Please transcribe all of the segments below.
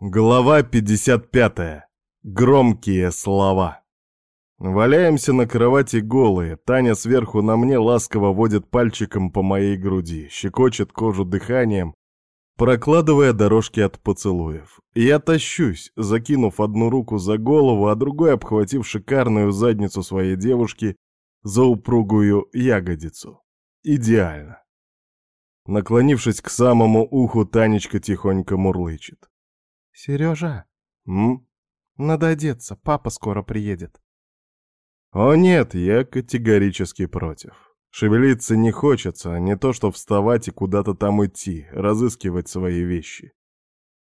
Глава 55. Громкие слова. Валяемся на кровати голые. Таня сверху на мне ласково водит пальчиком по моей груди, щекочет кожу дыханием, прокладывая дорожки от поцелуев. Я тащусь, закинув одну руку за голову, а другой обхватив шикарную задницу своей девушки за упругую ягодицу. Идеально. Наклонившись к самому уху, Танечка тихонько мурлычет. «Сережа, «М? надо одеться, папа скоро приедет». О нет, я категорически против. Шевелиться не хочется, а не то что вставать и куда-то там идти, разыскивать свои вещи.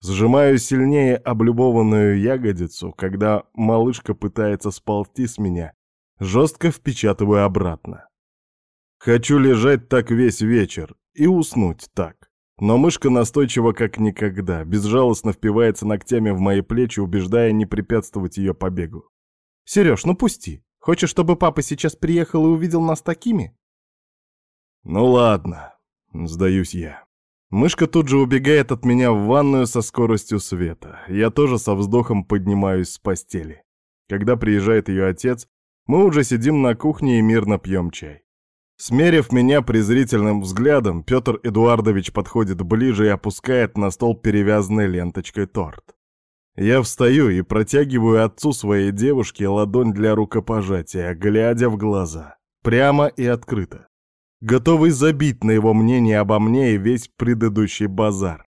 Сжимаю сильнее облюбованную ягодицу, когда малышка пытается сползти с меня, жестко впечатываю обратно. Хочу лежать так весь вечер и уснуть так. Но мышка настойчиво как никогда, безжалостно впивается ногтями в мои плечи, убеждая не препятствовать ее побегу. «Сереж, ну пусти. Хочешь, чтобы папа сейчас приехал и увидел нас такими?» «Ну ладно», — сдаюсь я. Мышка тут же убегает от меня в ванную со скоростью света. Я тоже со вздохом поднимаюсь с постели. Когда приезжает ее отец, мы уже сидим на кухне и мирно пьем чай. Смерив меня презрительным взглядом, Петр Эдуардович подходит ближе и опускает на стол перевязанный ленточкой торт. Я встаю и протягиваю отцу своей девушки ладонь для рукопожатия, глядя в глаза, прямо и открыто. Готовый забить на его мнение обо мне и весь предыдущий базар.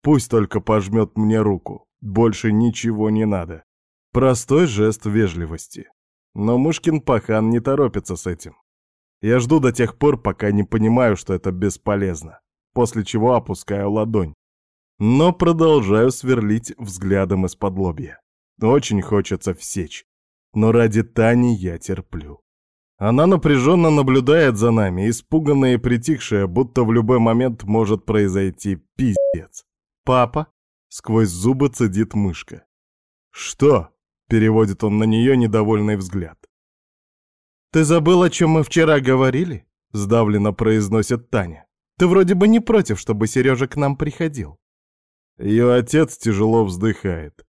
Пусть только пожмет мне руку, больше ничего не надо. Простой жест вежливости. Но Мышкин пахан не торопится с этим. Я жду до тех пор, пока не понимаю, что это бесполезно, после чего опускаю ладонь. Но продолжаю сверлить взглядом из-под лобья. Очень хочется всечь. Но ради Тани я терплю. Она напряженно наблюдает за нами, испуганная и притихшая, будто в любой момент может произойти пиздец. «Папа?» — сквозь зубы цедит мышка. «Что?» — переводит он на нее недовольный взгляд. «Ты забыл, о чем мы вчера говорили?» — сдавленно произносит Таня. «Ты вроде бы не против, чтобы Сережа к нам приходил». Ее отец тяжело вздыхает.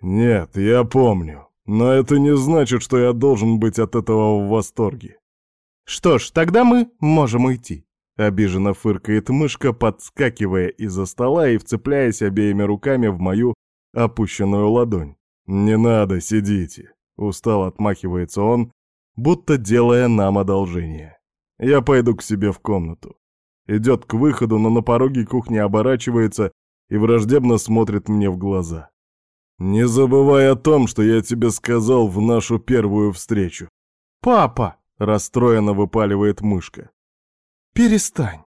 «Нет, я помню, но это не значит, что я должен быть от этого в восторге». «Что ж, тогда мы можем уйти», — обиженно фыркает мышка, подскакивая из-за стола и вцепляясь обеими руками в мою опущенную ладонь. «Не надо, сидите», — устал отмахивается он, будто делая нам одолжение. Я пойду к себе в комнату. Идет к выходу, но на пороге кухни оборачивается и враждебно смотрит мне в глаза. «Не забывай о том, что я тебе сказал в нашу первую встречу». «Папа!» — расстроенно выпаливает мышка. «Перестань!»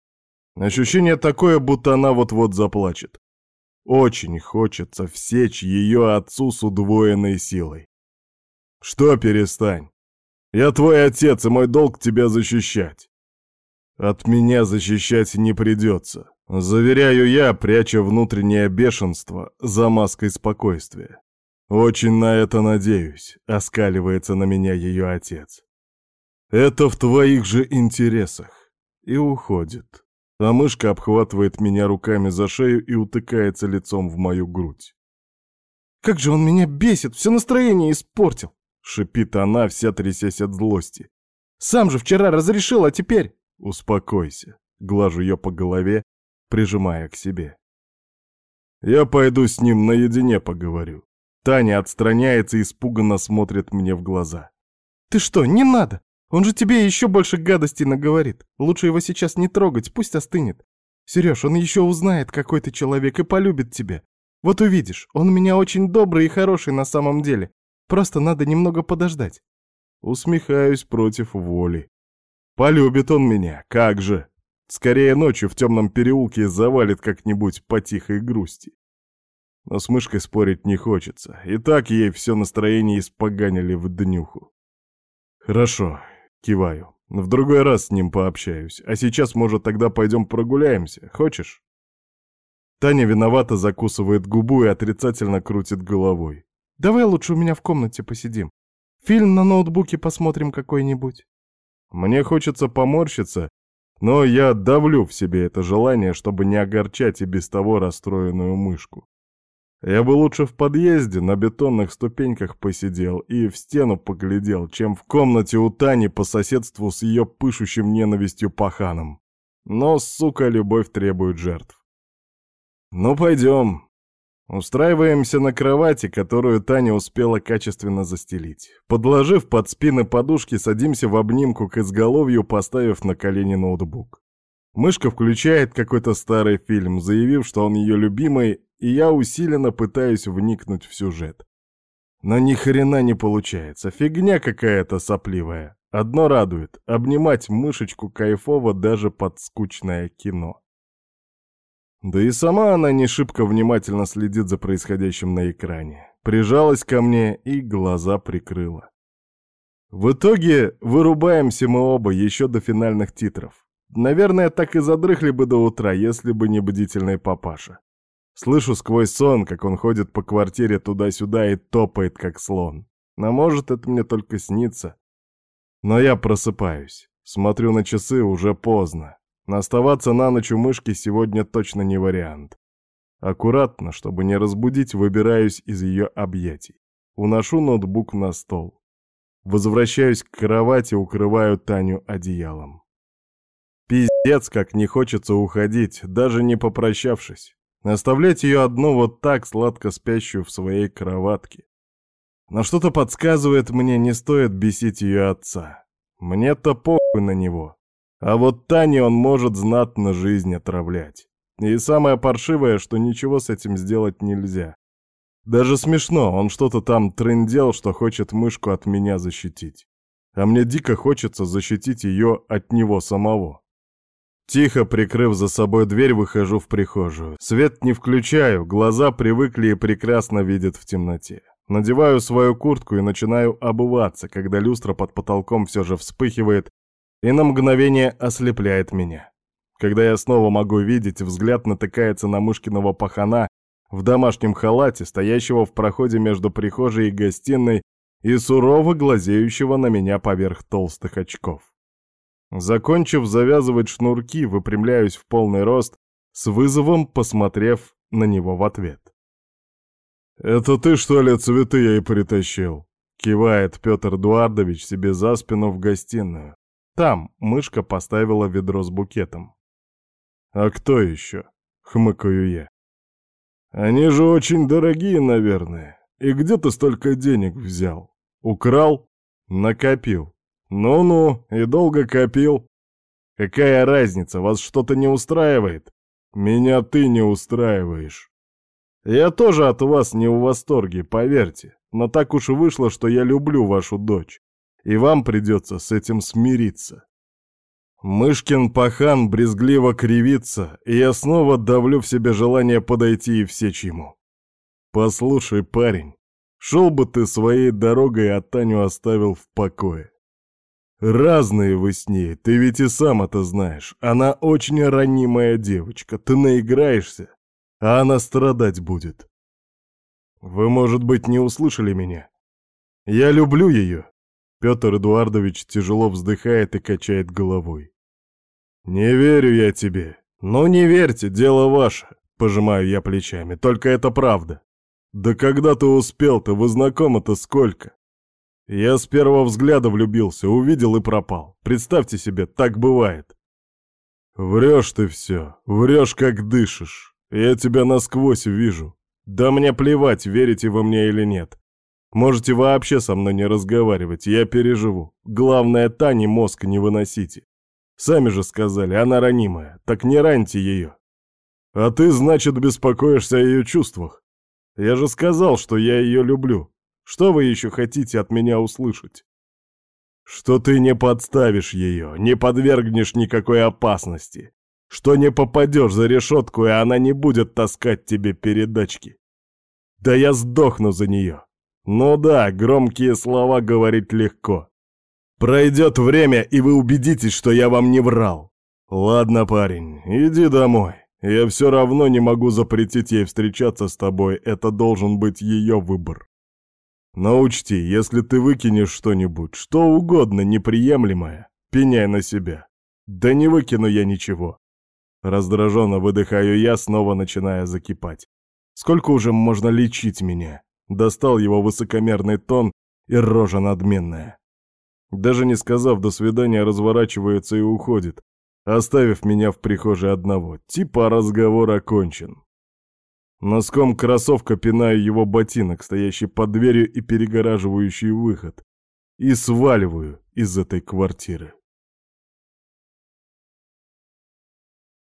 Ощущение такое, будто она вот-вот заплачет. Очень хочется всечь ее отцу с удвоенной силой. «Что перестань? Я твой отец, и мой долг тебя защищать. От меня защищать не придется. Заверяю я, пряча внутреннее бешенство за маской спокойствия. Очень на это надеюсь, оскаливается на меня ее отец. Это в твоих же интересах. И уходит. А мышка обхватывает меня руками за шею и утыкается лицом в мою грудь. Как же он меня бесит, все настроение испортил. Шипит она, вся трясясь от злости. «Сам же вчера разрешил, а теперь...» «Успокойся», — глажу ее по голове, прижимая к себе. «Я пойду с ним наедине поговорю». Таня отстраняется и испуганно смотрит мне в глаза. «Ты что, не надо! Он же тебе еще больше гадостей наговорит. Лучше его сейчас не трогать, пусть остынет. Сереж, он еще узнает, какой ты человек, и полюбит тебя. Вот увидишь, он у меня очень добрый и хороший на самом деле. Просто надо немного подождать. Усмехаюсь против воли. Полюбит он меня, как же. Скорее ночью в темном переулке завалит как-нибудь по тихой грусти. Но с мышкой спорить не хочется. И так ей все настроение испоганили в днюху. Хорошо, киваю. В другой раз с ним пообщаюсь. А сейчас, может, тогда пойдем прогуляемся. Хочешь? Таня виновато закусывает губу и отрицательно крутит головой. Давай лучше у меня в комнате посидим. Фильм на ноутбуке посмотрим какой-нибудь. Мне хочется поморщиться, но я давлю в себе это желание, чтобы не огорчать и без того расстроенную мышку. Я бы лучше в подъезде на бетонных ступеньках посидел и в стену поглядел, чем в комнате у Тани по соседству с ее пышущим ненавистью паханом. Но, сука, любовь требует жертв. Ну, пойдем. Устраиваемся на кровати, которую Таня успела качественно застелить. Подложив под спины подушки, садимся в обнимку к изголовью, поставив на колени ноутбук. Мышка включает какой-то старый фильм, заявив, что он ее любимый, и я усиленно пытаюсь вникнуть в сюжет. Но ни хрена не получается, фигня какая-то сопливая. Одно радует — обнимать мышечку кайфово даже под скучное кино. Да и сама она не шибко внимательно следит за происходящим на экране. Прижалась ко мне и глаза прикрыла. В итоге вырубаемся мы оба еще до финальных титров. Наверное, так и задрыхли бы до утра, если бы не бдительный папаша. Слышу сквозь сон, как он ходит по квартире туда-сюда и топает, как слон. Но может, это мне только снится. Но я просыпаюсь. Смотрю на часы, уже поздно. Оставаться на ночь у мышки сегодня точно не вариант. Аккуратно, чтобы не разбудить, выбираюсь из ее объятий. Уношу ноутбук на стол. Возвращаюсь к кровати, укрываю Таню одеялом. Пиздец, как не хочется уходить, даже не попрощавшись. Оставлять ее одну вот так, сладко спящую в своей кроватке. Но что-то подсказывает мне, не стоит бесить ее отца. Мне-то похуй на него. А вот Тане он может знатно жизнь отравлять. И самое паршивое, что ничего с этим сделать нельзя. Даже смешно, он что-то там трындел, что хочет мышку от меня защитить. А мне дико хочется защитить ее от него самого. Тихо прикрыв за собой дверь, выхожу в прихожую. Свет не включаю, глаза привыкли и прекрасно видят в темноте. Надеваю свою куртку и начинаю обуваться, когда люстра под потолком все же вспыхивает и на мгновение ослепляет меня. Когда я снова могу видеть, взгляд натыкается на Мышкиного пахана в домашнем халате, стоящего в проходе между прихожей и гостиной и сурово глазеющего на меня поверх толстых очков. Закончив завязывать шнурки, выпрямляюсь в полный рост, с вызовом посмотрев на него в ответ. «Это ты, что ли, цветы я и притащил?» — кивает Петр Эдуардович себе за спину в гостиную. Там мышка поставила ведро с букетом. «А кто еще?» — хмыкаю я. «Они же очень дорогие, наверное. И где ты столько денег взял? Украл? Накопил? Ну-ну, и долго копил. Какая разница, вас что-то не устраивает? Меня ты не устраиваешь. Я тоже от вас не в восторге, поверьте, но так уж вышло, что я люблю вашу дочь и вам придется с этим смириться. Мышкин пахан брезгливо кривится, и я снова давлю в себе желание подойти и всечь ему. Послушай, парень, шел бы ты своей дорогой, а Таню оставил в покое. Разные вы с ней, ты ведь и сам это знаешь. Она очень ранимая девочка, ты наиграешься, а она страдать будет. Вы, может быть, не услышали меня. Я люблю ее, Петр Эдуардович тяжело вздыхает и качает головой. «Не верю я тебе. Ну не верьте, дело ваше», — пожимаю я плечами, «только это правда. Да когда ты успел-то, вы знакомы-то сколько?» Я с первого взгляда влюбился, увидел и пропал. Представьте себе, так бывает. Врешь ты все, врешь как дышишь. Я тебя насквозь вижу. Да мне плевать, верите вы мне или нет. Можете вообще со мной не разговаривать, я переживу. Главное, Тане мозг не выносите. Сами же сказали, она ранимая, так не раньте ее. А ты, значит, беспокоишься о ее чувствах. Я же сказал, что я ее люблю. Что вы еще хотите от меня услышать? Что ты не подставишь ее, не подвергнешь никакой опасности. Что не попадешь за решетку, и она не будет таскать тебе передачки. Да я сдохну за нее. Ну да, громкие слова говорить легко. Пройдет время, и вы убедитесь, что я вам не врал. Ладно, парень, иди домой. Я все равно не могу запретить ей встречаться с тобой, это должен быть ее выбор. Но учти, если ты выкинешь что-нибудь, что угодно неприемлемое, пеняй на себя. Да не выкину я ничего. Раздраженно выдыхаю я, снова начиная закипать. Сколько уже можно лечить меня? Достал его высокомерный тон и рожа надменная. Даже не сказав «до свидания», разворачивается и уходит, оставив меня в прихожей одного. Типа разговор окончен. Носком кроссовка пинаю его ботинок, стоящий под дверью и перегораживающий выход, и сваливаю из этой квартиры.